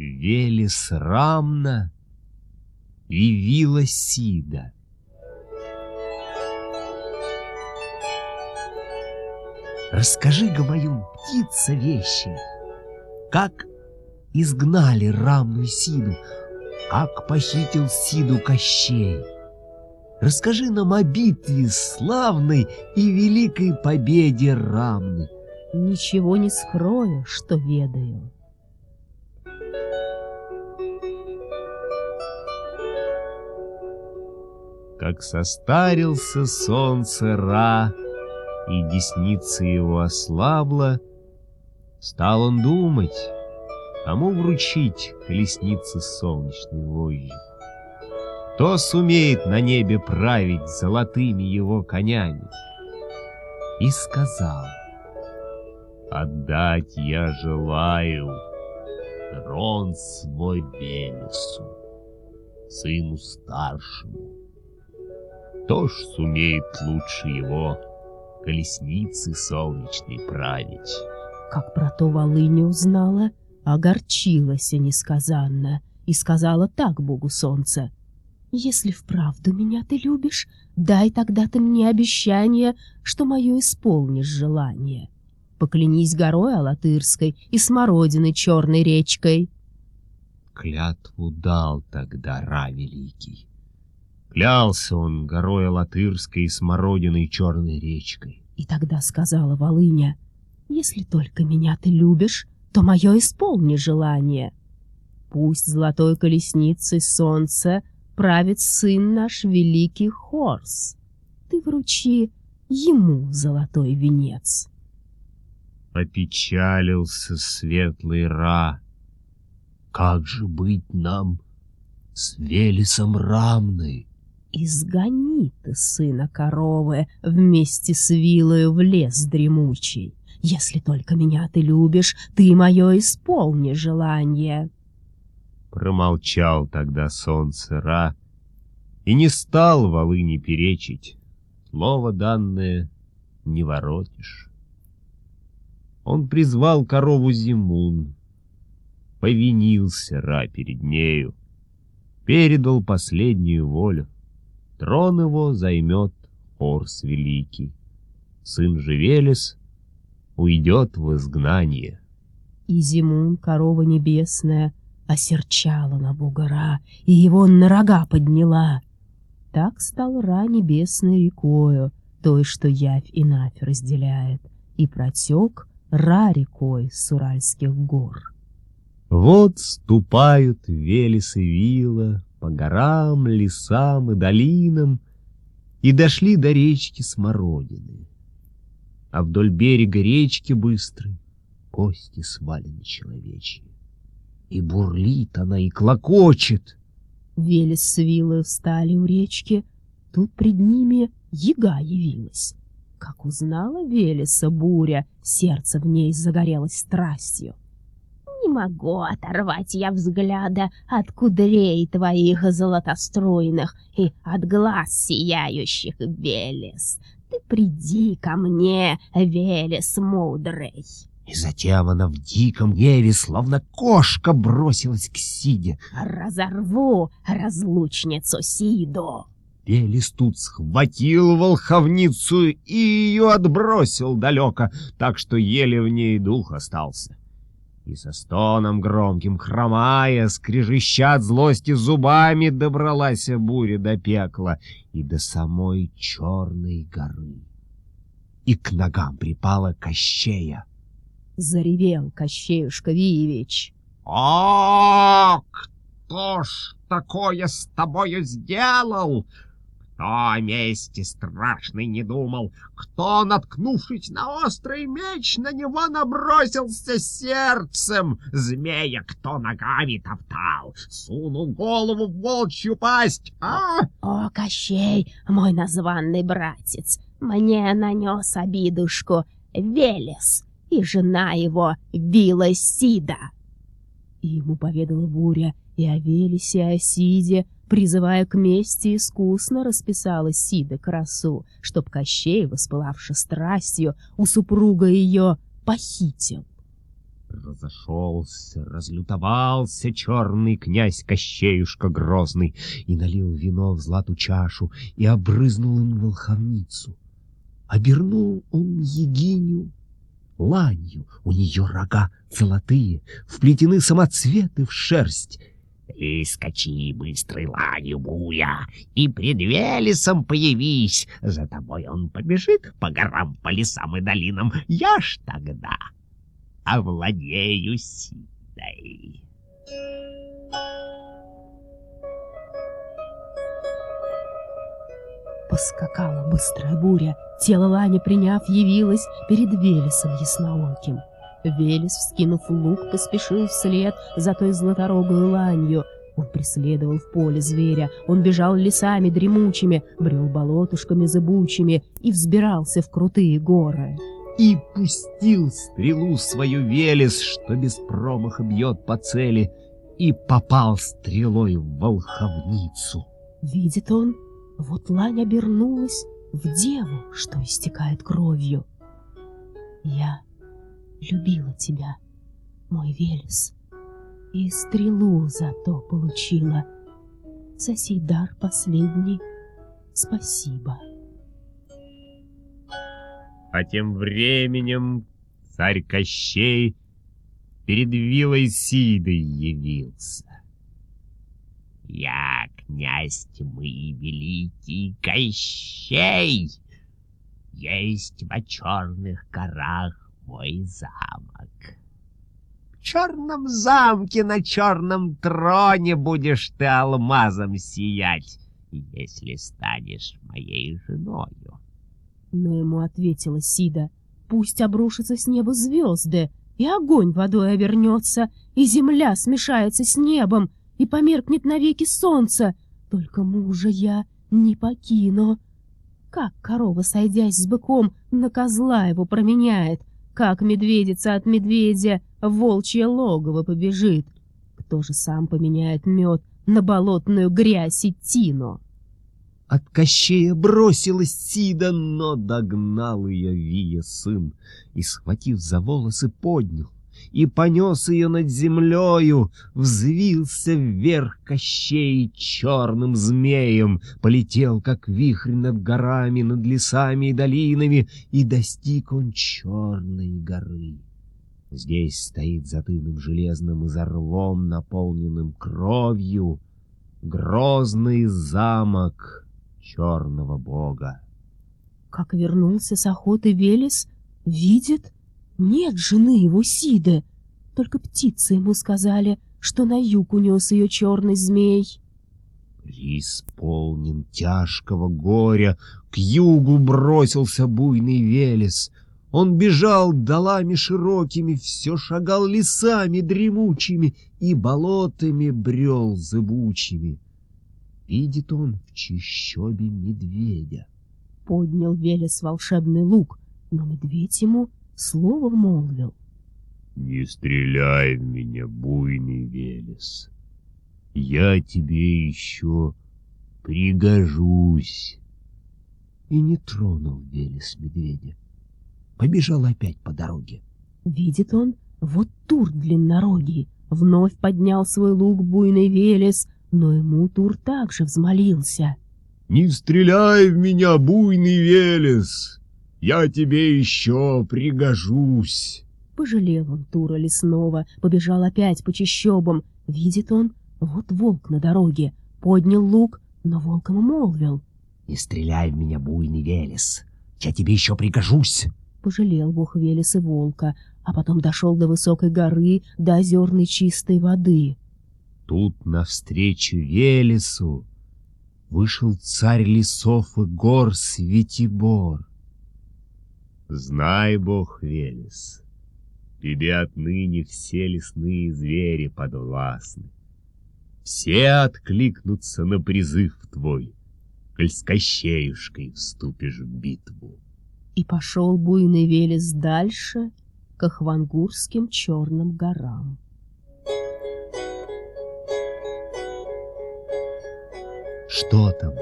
Велес рамна явила Сида. Расскажи, Гамаюн, птица вещи, как изгнали рамную Сиду, как похитил Сиду Кощей. Расскажи нам о битве славной и великой победе рамны. Ничего не скрою, что ведаю. Как состарился солнце Ра, и десница его ослабла, стал он думать, кому вручить колесницы солнечной вожжи. Кто сумеет на небе править золотыми его конями? И сказал, «Отдать я желаю трон свой Велесу, сыну старшему. Кто ж сумеет лучше его колесницы солнечной править?» Как про то Волыня узнала, огорчилась несказанно и сказала так Богу Солнца — если вправду меня ты любишь, дай тогда ты мне обещание, что мое исполнишь желание. Поклянись горой Алатырской и смородиной черной речкой. Клятву дал тогда Ра Великий. Клялся он горой Алатырской и смородиной черной речкой. И тогда сказала Волыня, если только меня ты любишь, то мое исполни желание. Пусть золотой колесницей солнце правит сын наш великий Хорс. Ты вручи ему золотой венец. Опечалился светлый Ра. Как же быть нам с Велесом равной? Изгони ты сына коровы вместе с вилою в лес дремучий. Если только меня ты любишь, ты мое исполни желание. Промолчал тогда солнце Ра и не стал волыни перечить. Слово данное не воротишь. Он призвал корову Зимун, повинился Ра перед нею, передал последнюю волю. Трон его займет Орс Великий. Сын же Велес уйдет в изгнание. И Зимун, корова небесная, осерчала на бога Ра, и его на рога подняла. Так стал Ра небесной рекою, той, что явь и Навь разделяет, и протек Ра рекой с Уральских гор. Вот ступают Велес и Вила по горам, лесам и долинам, и дошли до речки Смородины. А вдоль берега речки быстрой кости свалены человечьи. И бурлит она, и клокочет. Велес с Вилой встали у речки. Тут пред ними яга явилась. Как узнала Велеса буря, сердце в ней загорелось страстью. Могу оторвать я взгляда от кудрей твоих золотоструйных и от глаз сияющих, Велес. Ты приди ко мне, Велес мудрый. И затем она в диком гневе, словно кошка, бросилась к Сиде. «Разорву разлучницу Сиду!» Велес тут схватил волховницу и ее отбросил далеко, так что еле в ней дух остался. И со стоном громким хромая, скрежеща от злости зубами, добралась буря до пекла и до самой черной горы. И к ногам припала Кощея — заревел Кощеюшка Виевич. «О, кто ж такое с тобою сделал? Кто о мести страшной не думал? Кто, наткнувшись на острый меч, на него набросился сердцем? Змея кто ногами топтал? Сунул голову в волчью пасть, а? О, Кощей, мой названный братец, мне нанес обидушку Велес» и жена его Вила Сида. И ему поведала Буря и о Велесе, и о Сиде, призывая к мести, искусно расписала Сида красу, чтоб Кощей, воспылавший страстью, у супруга ее похитил. Разошелся, разлютовался черный князь Кощеюшка грозный и налил вино в злату чашу и обрызнул им волховницу. Обернул он Егиню ланью, у нее рога золотые, вплетены самоцветы в шерсть. И скачи быстрой ланью, буя, и пред Велесом появись. За тобой он побежит по горам, по лесам и долинам. Я ж тогда овладею силой. Поскакала быстрая буря, тело Лани, приняв, явилось перед Велесом яснооким. Велес, вскинув лук, поспешил вслед за той златорогой ланью. Он преследовал в поле зверя, он бежал лесами дремучими, брел болотушками зыбучими и взбирался в крутые горы. И пустил стрелу свою Велес, что без промаха бьет по цели, и попал стрелой в волховницу. Видит он, вот лань обернулась в деву, что истекает кровью. Я любила тебя, мой Велес, и стрелу зато получила. За сей дар последний спасибо. А тем временем царь Кощей перед Вилой Сидой явился. Я князь тьмы великий Кощей. Есть во черных горах мой замок. В черном замке на черном троне будешь ты алмазом сиять, если станешь моей женою. Но ему ответила Сида, пусть обрушатся с неба звезды, и огонь водой обернется, и земля смешается с небом, и померкнет навеки солнце, только мужа я не покину. Как корова, сойдясь с быком, на козла его променяет, как медведица от медведя в волчье логово побежит. Кто же сам поменяет мед на болотную грязь и тину? От Кощея бросилась Сида, но догнал ее Вия сын и, схватив за волосы, поднял и понес ее над землею, взвился вверх Кощей черным змеем, полетел, как вихрь над горами, над лесами и долинами, и достиг он черной горы. Здесь стоит за железным изорвом, наполненным кровью, грозный замок черного бога. Как вернулся с охоты Велес, видит, нет жены его Сиды, только птицы ему сказали, что на юг унес ее черный змей. Преисполнен тяжкого горя, к югу бросился буйный Велес. Он бежал долами широкими, все шагал лесами дремучими и болотами брел зыбучими. Видит он в чищобе медведя. Поднял Велес волшебный лук, но медведь ему слово молвил. «Не стреляй в меня, буйный Велес. Я тебе еще пригожусь». И не тронул Велес медведя. Побежал опять по дороге. Видит он, вот Тур длиннорогий, вновь поднял свой лук буйный Велес, но ему Тур также взмолился. «Не стреляй в меня, буйный Велес! Я тебе еще пригожусь. Пожалел он Тура лесного, побежал опять по чащобам. Видит он, вот волк на дороге, поднял лук, но волком молвил. «Не стреляй в меня, буйный Велес, я тебе еще пригожусь!» Пожалел бог Велес и волка, а потом дошел до высокой горы, до озерной чистой воды. Тут навстречу Велесу вышел царь лесов и гор Светибор. Знай, бог Велес, тебе отныне все лесные звери подвластны. Все откликнутся на призыв твой, коль с Кощеюшкой вступишь в битву. И пошел буйный Велес дальше, к Ахвангурским черным горам. Что там?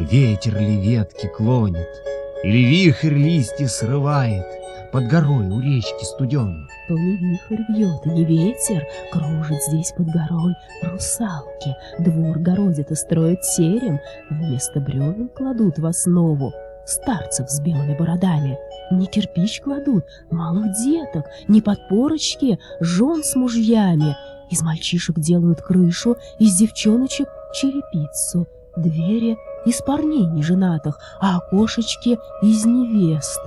Ветер ли ветки клонит? Или вихрь листья срывает, под горой у речки студеной. То не вихрь бьет, и не ветер, кружит здесь под горой русалки. Двор городят и строят терем, вместо бревен кладут в основу старцев с белыми бородами. Не кирпич кладут, малых деток, не подпорочки, жен с мужьями. Из мальчишек делают крышу, из девчоночек черепицу, двери из парней неженатых, а окошечки из невест.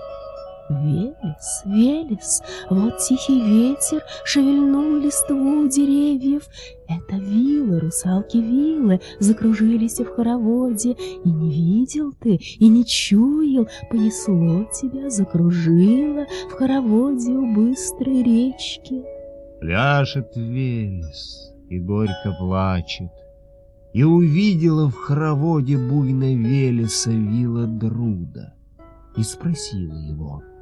Велес, Велес, вот тихий ветер шевельнул листву деревьев. Это вилы, русалки вилы, закружились в хороводе. И не видел ты, и не чуял, понесло тебя, закружило в хороводе у быстрой речки. Пляшет Велес и горько плачет, И увидела в хороводе буйно Велеса вила Друда, И спросила его —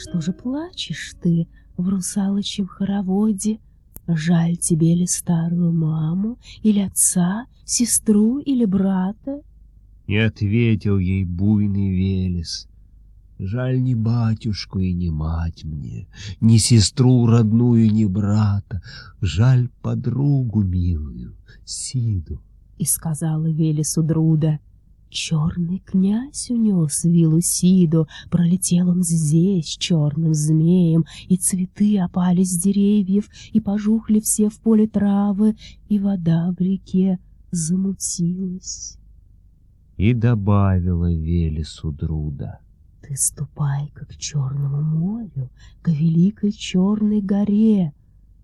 что же плачешь ты в русалочьем хороводе? Жаль тебе ли старую маму, или отца, сестру или брата? Не ответил ей буйный Велес. Жаль ни батюшку и ни мать мне, Ни сестру родную, ни брата, Жаль подругу милую, Сиду. И сказала Велесу Друда, Черный князь унес вилу Сиду, пролетел он здесь черным змеем, и цветы опали с деревьев, и пожухли все в поле травы, и вода в реке замутилась. И добавила Велесу Друда. Ты ступай-ка к Черному морю, к великой Черной горе,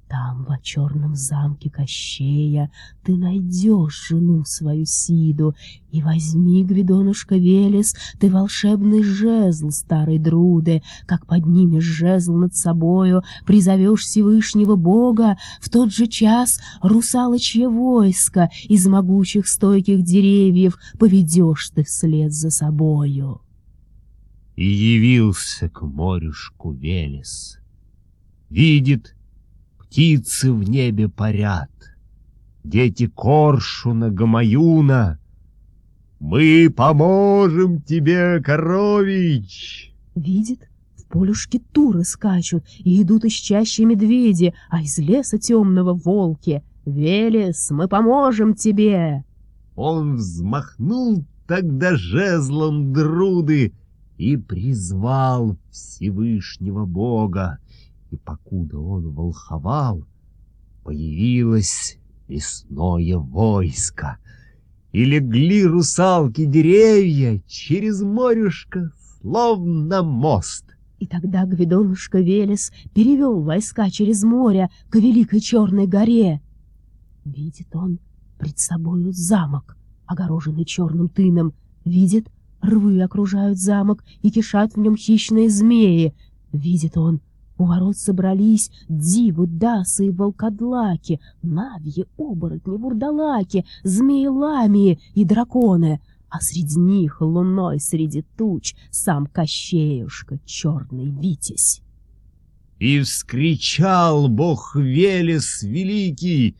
там, в черном замке Кощея, ты найдешь жену свою Сиду, и возьми, Гвидонушка Велес, ты волшебный жезл старой Друды, как поднимешь жезл над собою, призовешь Всевышнего Бога, в тот же час русалочье войско из могучих стойких деревьев поведешь ты вслед за собою. И явился к морюшку Велес. Видит, птицы в небе парят, дети коршуна, гамаюна. Мы поможем тебе, корович! Видит, в полюшке туры скачут, и идут из чащи медведи, а из леса темного волки. Велес, мы поможем тебе! Он взмахнул тогда жезлом друды и призвал Всевышнего Бога и покуда он волховал, появилось лесное войско, и легли русалки деревья через морюшко, словно мост. И тогда Гвидонушка Велес перевел войска через море к Великой Черной горе. Видит он пред собою замок, огороженный черным тыном. Видит, рвы окружают замок и кишат в нем хищные змеи. Видит он у ворот собрались дивы, дасы и волкодлаки, навьи, оборотни, вурдалаки, змеи-ламии и драконы, а среди них луной среди туч сам Кощеюшка, черный витязь. И вскричал бог Велес великий,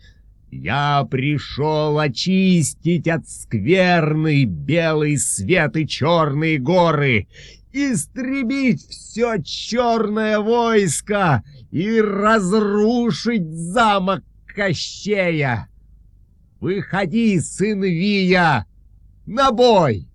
«Я пришел очистить от скверной белый свет и черные горы, истребить все черное войско и разрушить замок Кощея. Выходи, сын Вия, на бой!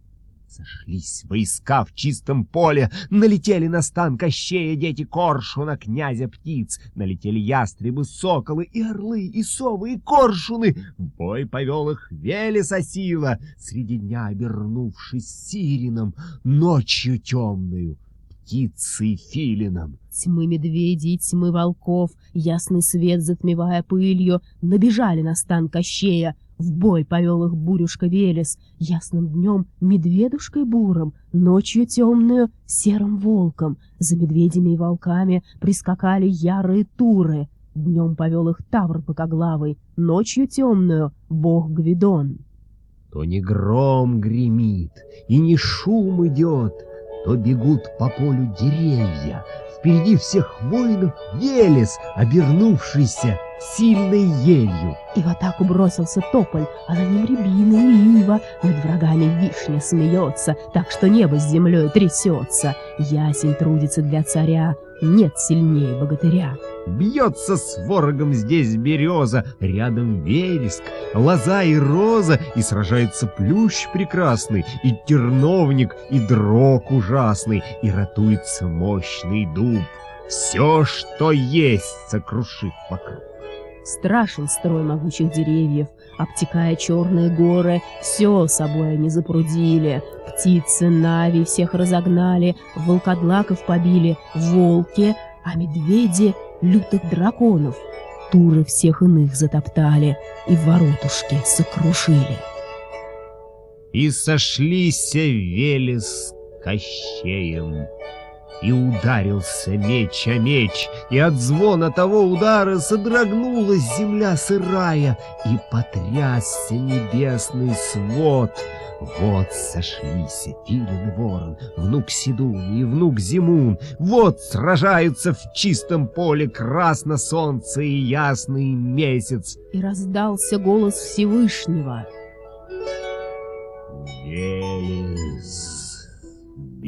Сошлись войска в чистом поле, налетели на стан Кощея дети Коршуна, князя птиц. Налетели ястребы, соколы и орлы, и совы, и коршуны. В бой повел их Велеса сила, среди дня обернувшись сирином, ночью темную птицей филином. Тьмы медведей, тьмы волков, ясный свет затмевая пылью, набежали на стан Кощея, в бой повел их бурюшка Велес, ясным днем медведушкой буром, ночью темную серым волком. За медведями и волками прискакали ярые туры. Днем повел их Тавр бокоглавый, ночью темную — бог Гвидон. То не гром гремит, и не шум идет, то бегут по полю деревья. Впереди всех воинов Велес, обернувшийся сильной елью. И в атаку бросился тополь, а на нем рябина и ива. Над врагами вишня смеется, так что небо с землей трясется. Ясень трудится для царя, нет сильнее богатыря. Бьется с ворогом здесь береза, рядом вереск, лоза и роза, и сражается плющ прекрасный, и терновник, и дрог ужасный, и ратуется мощный дуб. Все, что есть, сокрушив вокруг. Страшен строй могучих деревьев, обтекая черные горы, все собой они запрудили. Птицы Нави всех разогнали, волкодлаков побили, волки, а медведи — лютых драконов. Туры всех иных затоптали и воротушки сокрушили. И сошлись Велес с Кощеем. И ударился меч о меч, и от звона того удара содрогнулась земля сырая, и потрясся небесный свод. Вот сошлись Филин Ворон, внук Сидун и внук Зимун, вот сражаются в чистом поле красно солнце и ясный месяц. И раздался голос Всевышнего.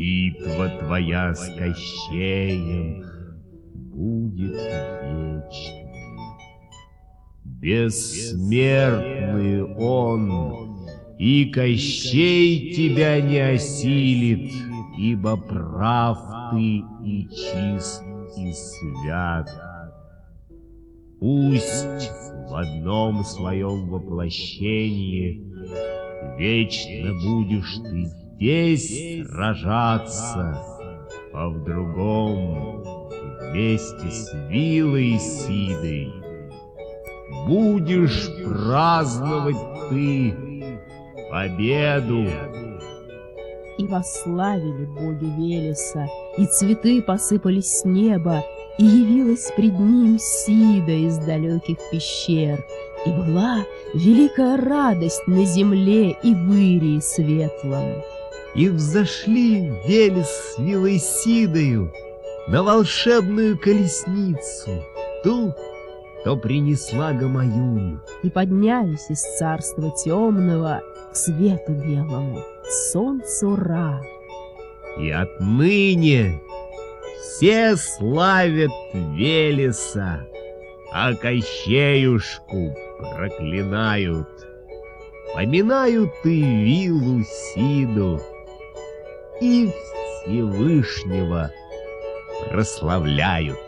Битва твоя с Кощеем будет вечной. Бессмертный он, и Кощей тебя не осилит, ибо прав ты и чист и свят. Пусть в одном своем воплощении вечно будешь ты здесь сражаться, а в другом вместе с Вилой Сидой будешь праздновать ты победу. И восславили боги Велеса, и цветы посыпались с неба, и явилась пред ним Сида из далеких пещер, и была великая радость на земле и в Ирии светлом. И взошли Велес с Вилой Сидою на волшебную колесницу, ту, что принесла Гамаюн. И поднялись из царства темного к свету белому, солнцу Ра. И отныне все славят Велеса, а Кощеюшку проклинают. Поминают и Вилу Сиду, и Всевышнего прославляют.